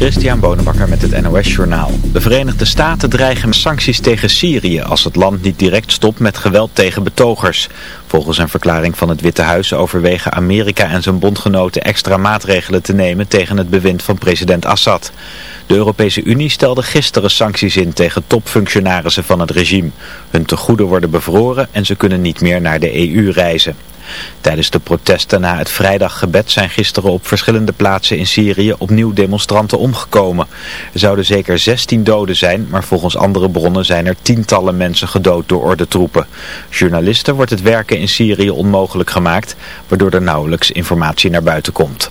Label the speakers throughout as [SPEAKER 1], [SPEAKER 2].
[SPEAKER 1] Christian Bonenbakker met het NOS Journaal. De Verenigde Staten dreigen met sancties tegen Syrië als het land niet direct stopt met geweld tegen betogers. Volgens een verklaring van het Witte Huis overwegen Amerika en zijn bondgenoten extra maatregelen te nemen tegen het bewind van president Assad. De Europese Unie stelde gisteren sancties in tegen topfunctionarissen van het regime. Hun tegoeden worden bevroren en ze kunnen niet meer naar de EU reizen. Tijdens de protesten na het vrijdaggebed zijn gisteren op verschillende plaatsen in Syrië opnieuw demonstranten omgekomen. Er zouden zeker 16 doden zijn, maar volgens andere bronnen zijn er tientallen mensen gedood door ordentroepen. Journalisten wordt het werken in Syrië onmogelijk gemaakt, waardoor er nauwelijks informatie naar buiten komt.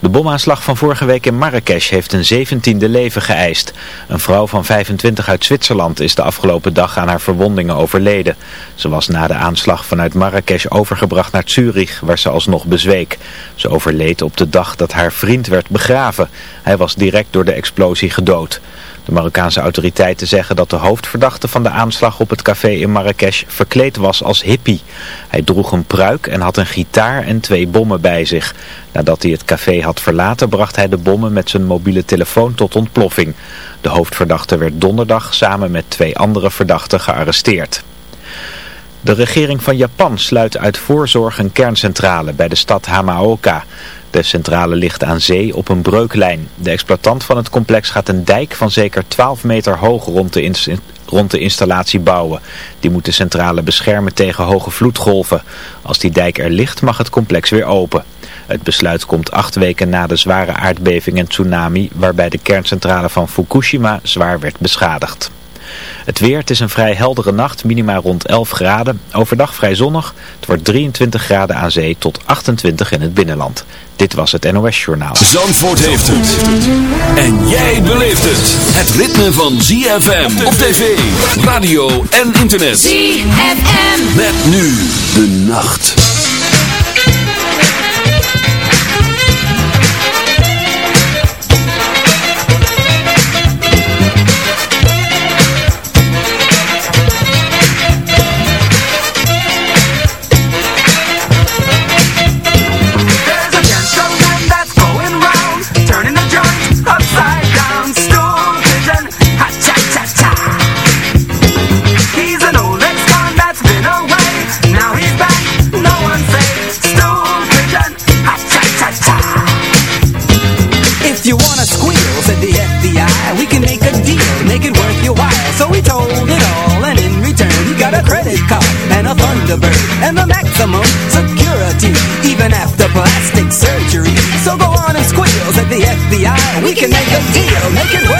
[SPEAKER 1] De bomaanslag van vorige week in Marrakesh heeft een zeventiende leven geëist. Een vrouw van 25 uit Zwitserland is de afgelopen dag aan haar verwondingen overleden. Ze was na de aanslag vanuit Marrakesh overgebracht naar Zurich, waar ze alsnog bezweek. Ze overleed op de dag dat haar vriend werd begraven. Hij was direct door de explosie gedood. De Marokkaanse autoriteiten zeggen dat de hoofdverdachte van de aanslag op het café in Marrakesh verkleed was als hippie. Hij droeg een pruik en had een gitaar en twee bommen bij zich. Nadat hij het café had verlaten bracht hij de bommen met zijn mobiele telefoon tot ontploffing. De hoofdverdachte werd donderdag samen met twee andere verdachten gearresteerd. De regering van Japan sluit uit voorzorg een kerncentrale bij de stad Hamaoka. De centrale ligt aan zee op een breuklijn. De exploitant van het complex gaat een dijk van zeker 12 meter hoog rond de, rond de installatie bouwen. Die moet de centrale beschermen tegen hoge vloedgolven. Als die dijk er ligt mag het complex weer open. Het besluit komt acht weken na de zware aardbeving en tsunami waarbij de kerncentrale van Fukushima zwaar werd beschadigd. Het weer, het is een vrij heldere nacht, minima rond 11 graden. Overdag vrij zonnig, het wordt 23 graden aan zee tot 28 in het binnenland. Dit was het NOS Journaal.
[SPEAKER 2] Zandvoort heeft het. En jij beleeft het. Het ritme van ZFM op tv, radio en internet.
[SPEAKER 3] ZFM.
[SPEAKER 2] Met nu de nacht.
[SPEAKER 4] And the maximum security, even after plastic surgery. So go on and squeal, at the FBI, we can make a deal, make it worth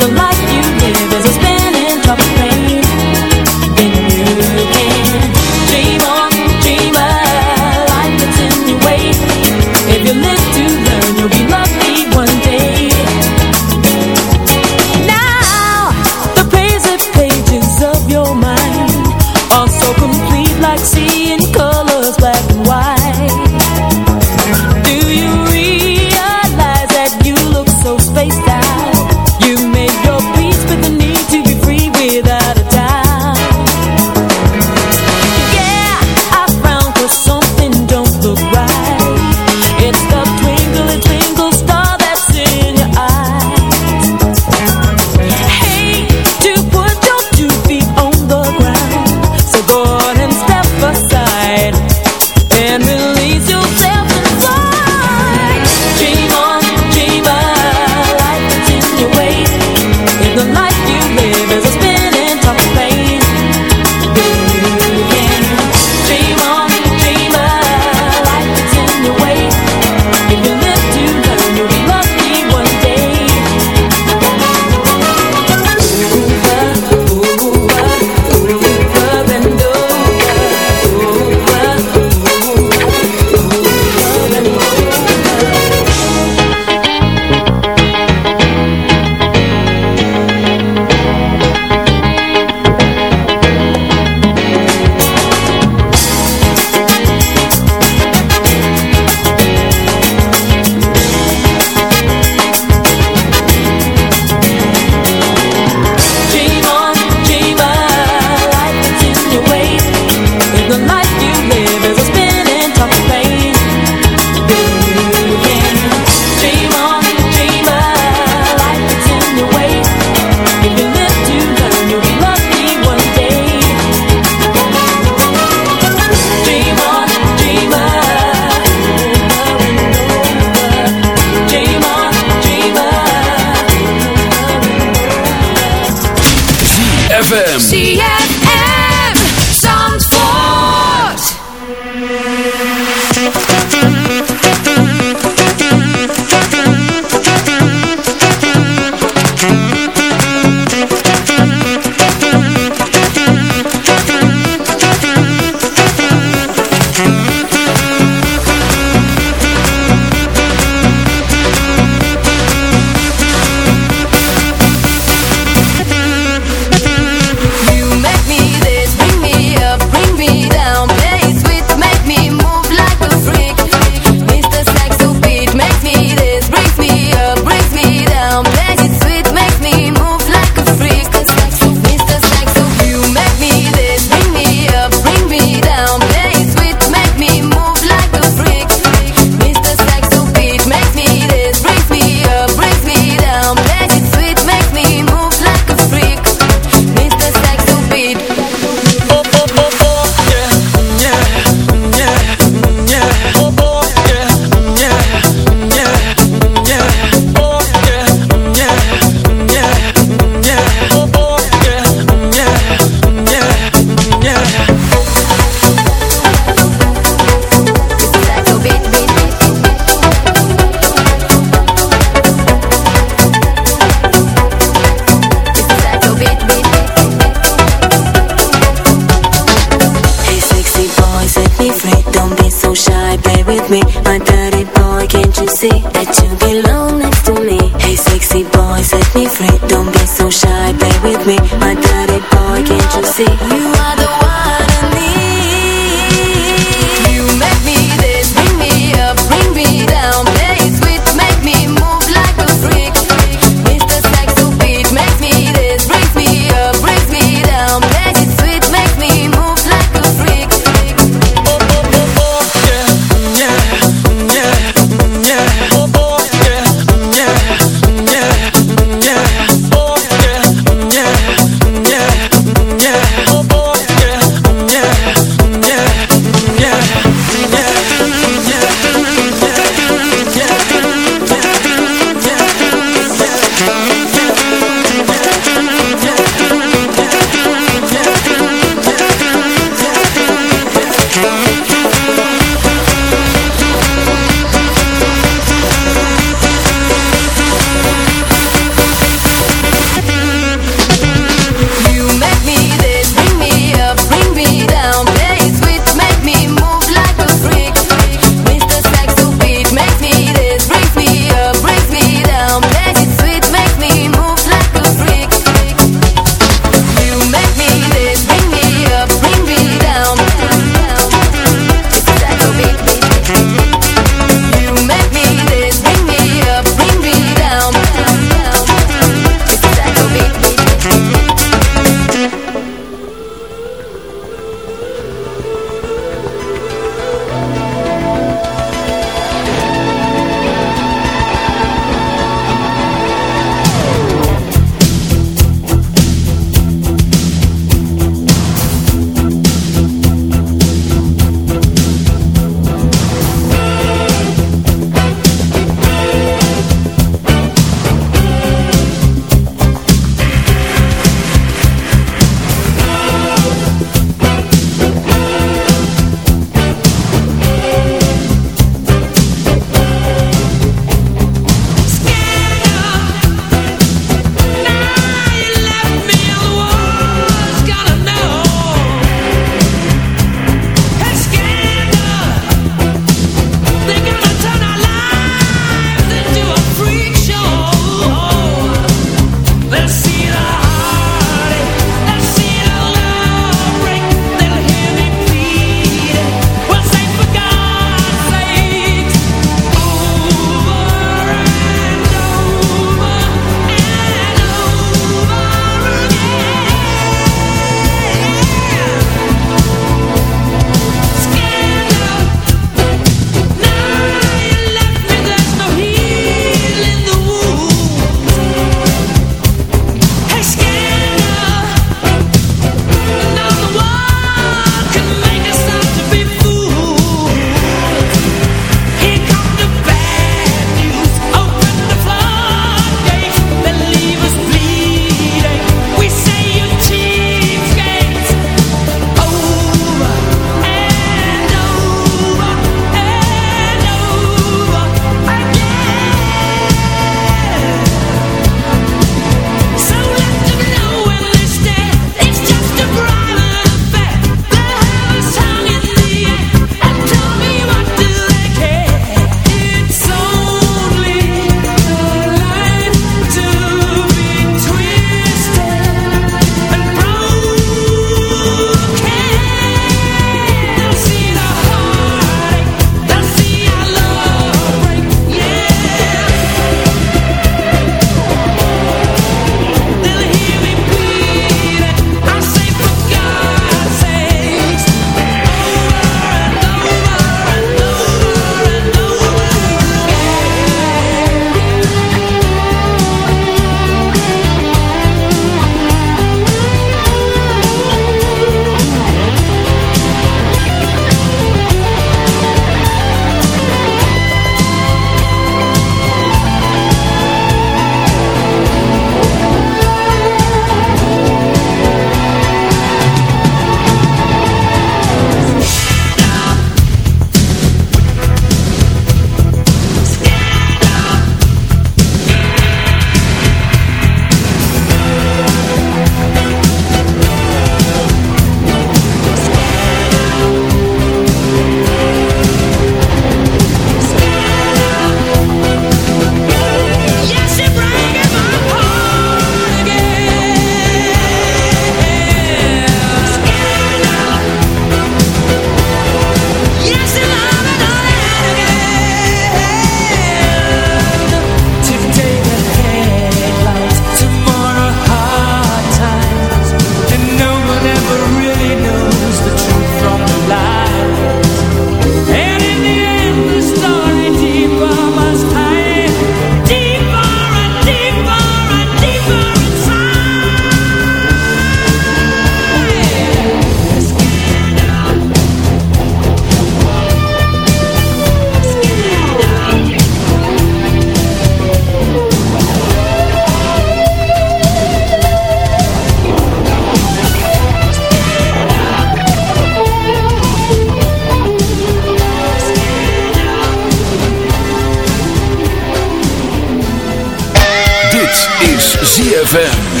[SPEAKER 5] Is
[SPEAKER 2] ZFM.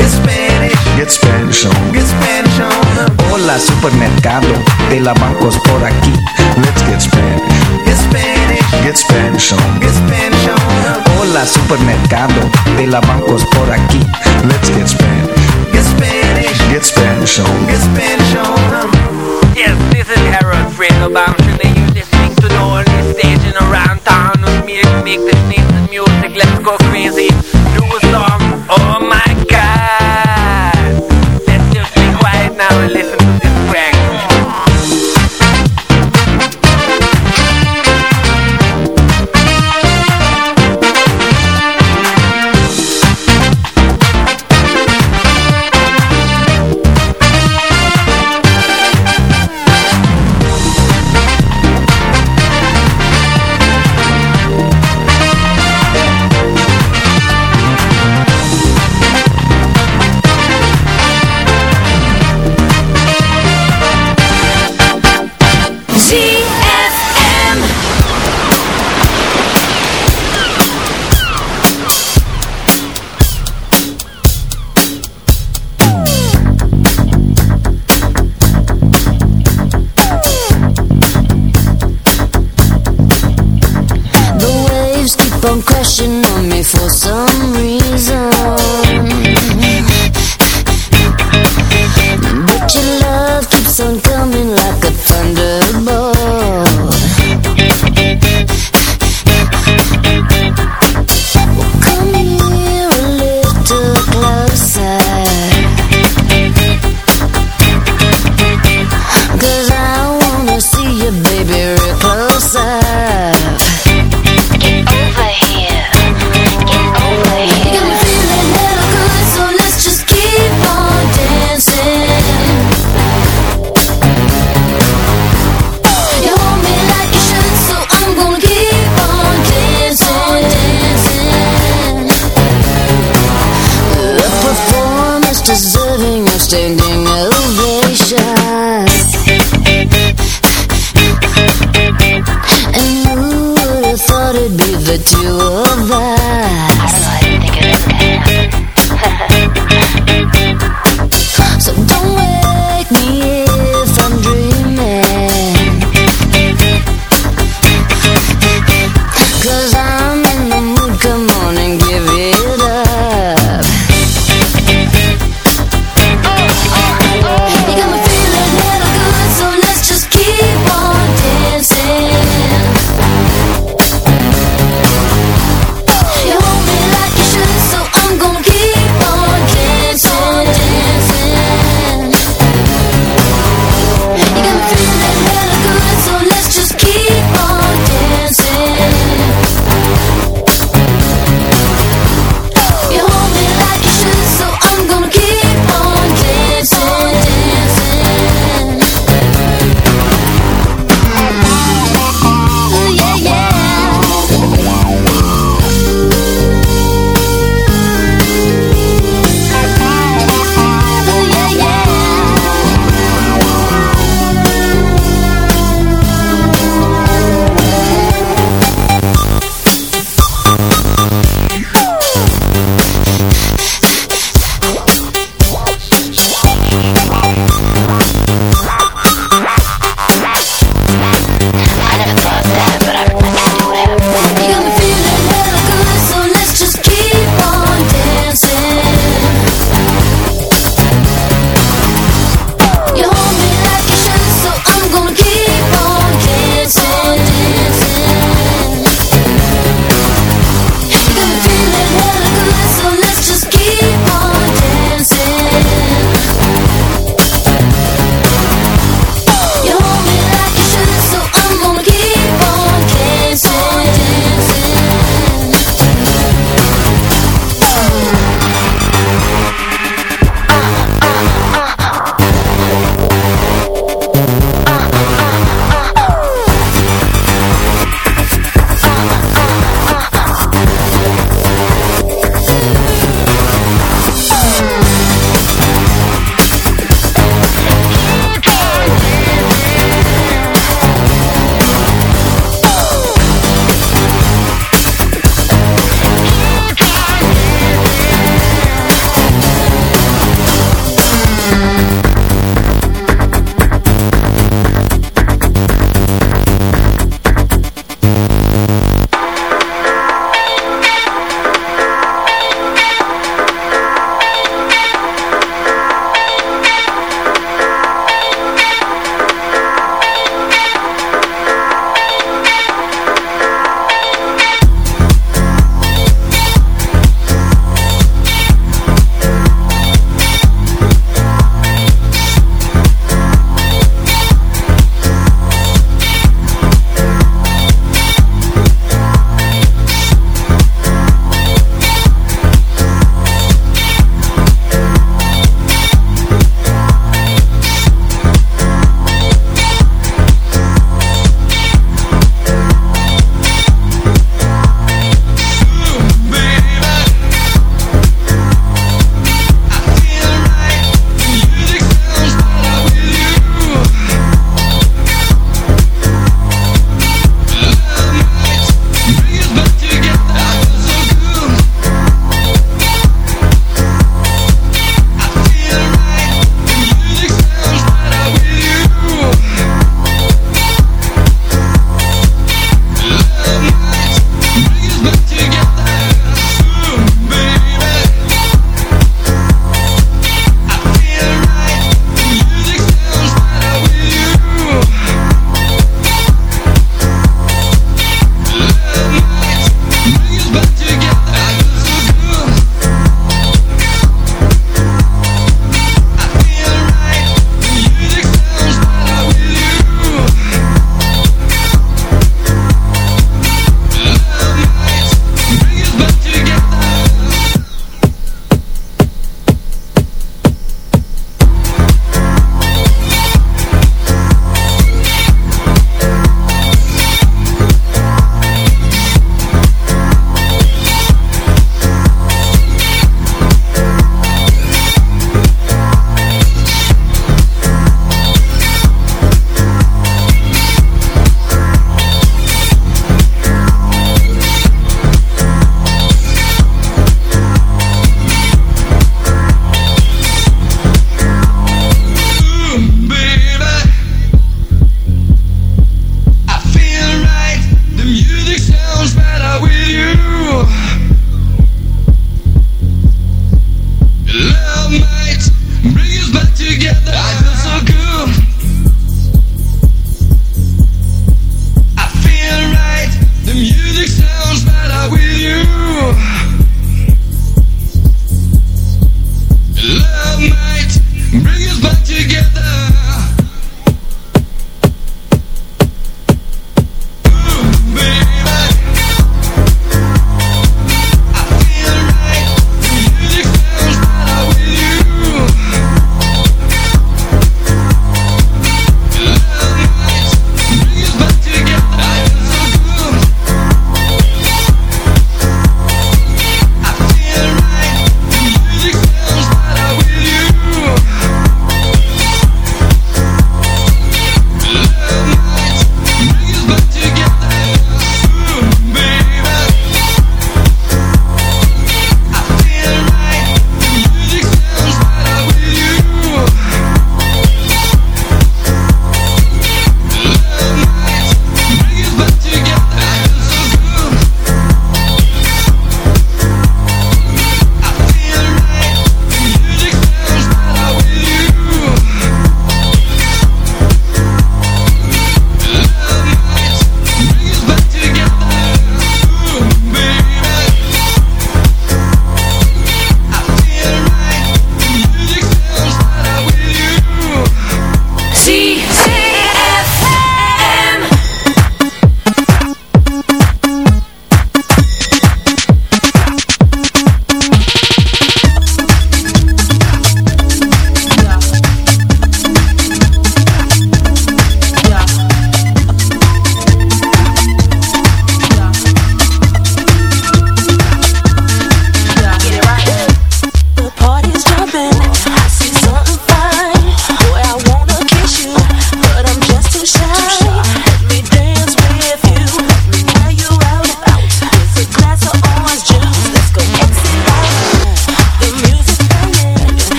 [SPEAKER 1] Get Spanish,
[SPEAKER 6] Get Spanish on.
[SPEAKER 1] get Spanish on. Hola supermercado de la bancos por aquí.
[SPEAKER 6] Let's get Spanish.
[SPEAKER 1] Get Spanish,
[SPEAKER 6] Get Spanish on.
[SPEAKER 1] get Spanish on. Hola supermercado de la bancos por aquí.
[SPEAKER 6] Let's get Spanish.
[SPEAKER 1] Get Spanish,
[SPEAKER 6] Get Spanish on.
[SPEAKER 1] get Spanish on.
[SPEAKER 7] Yes, this is Harold Fredo Bamshin and you're listening to the only station around town with me to make this nice music. Let's go crazy. Do a song. Oh my
[SPEAKER 8] inevitable.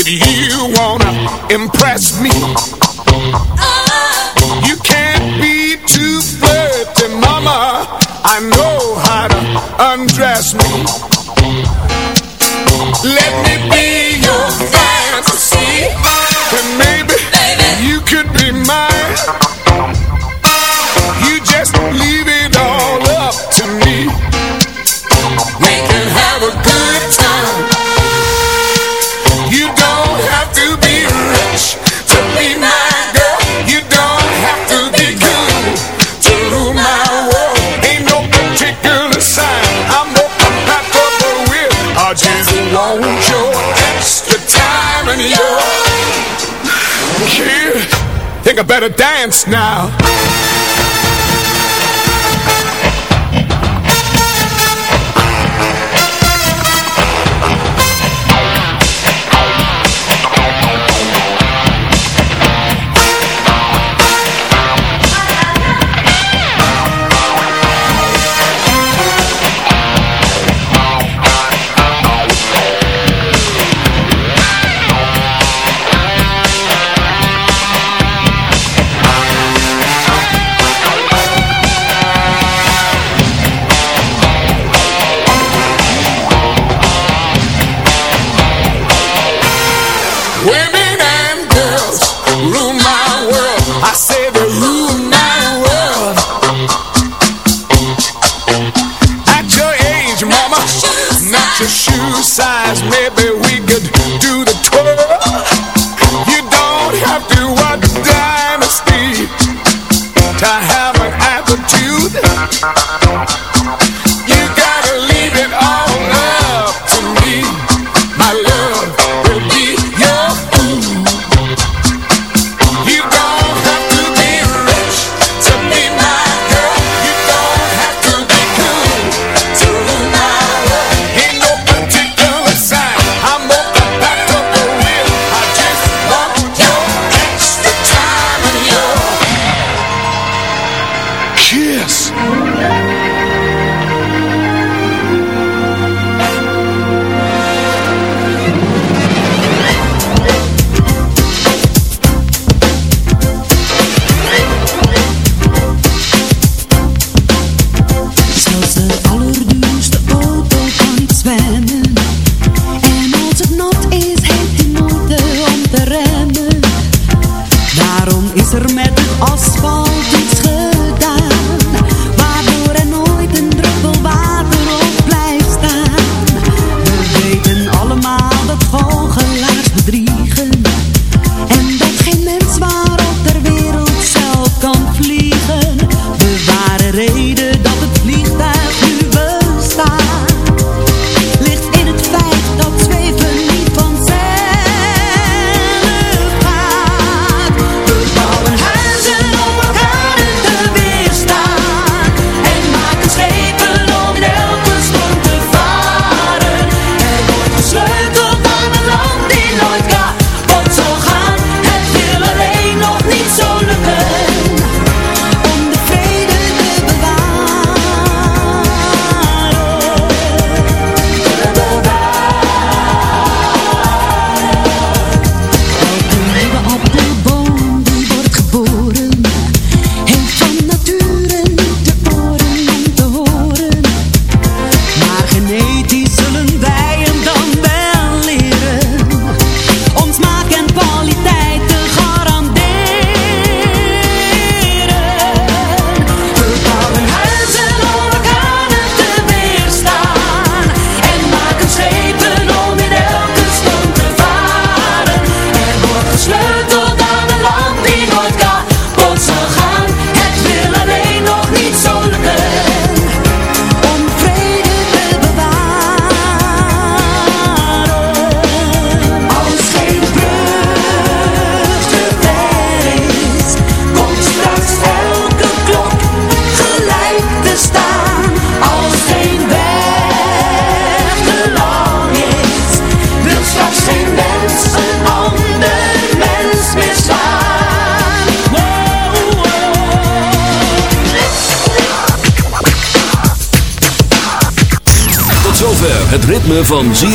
[SPEAKER 8] If
[SPEAKER 9] you wanna impress me. You can't be too flirty, mama I know how to undress me a better dance now.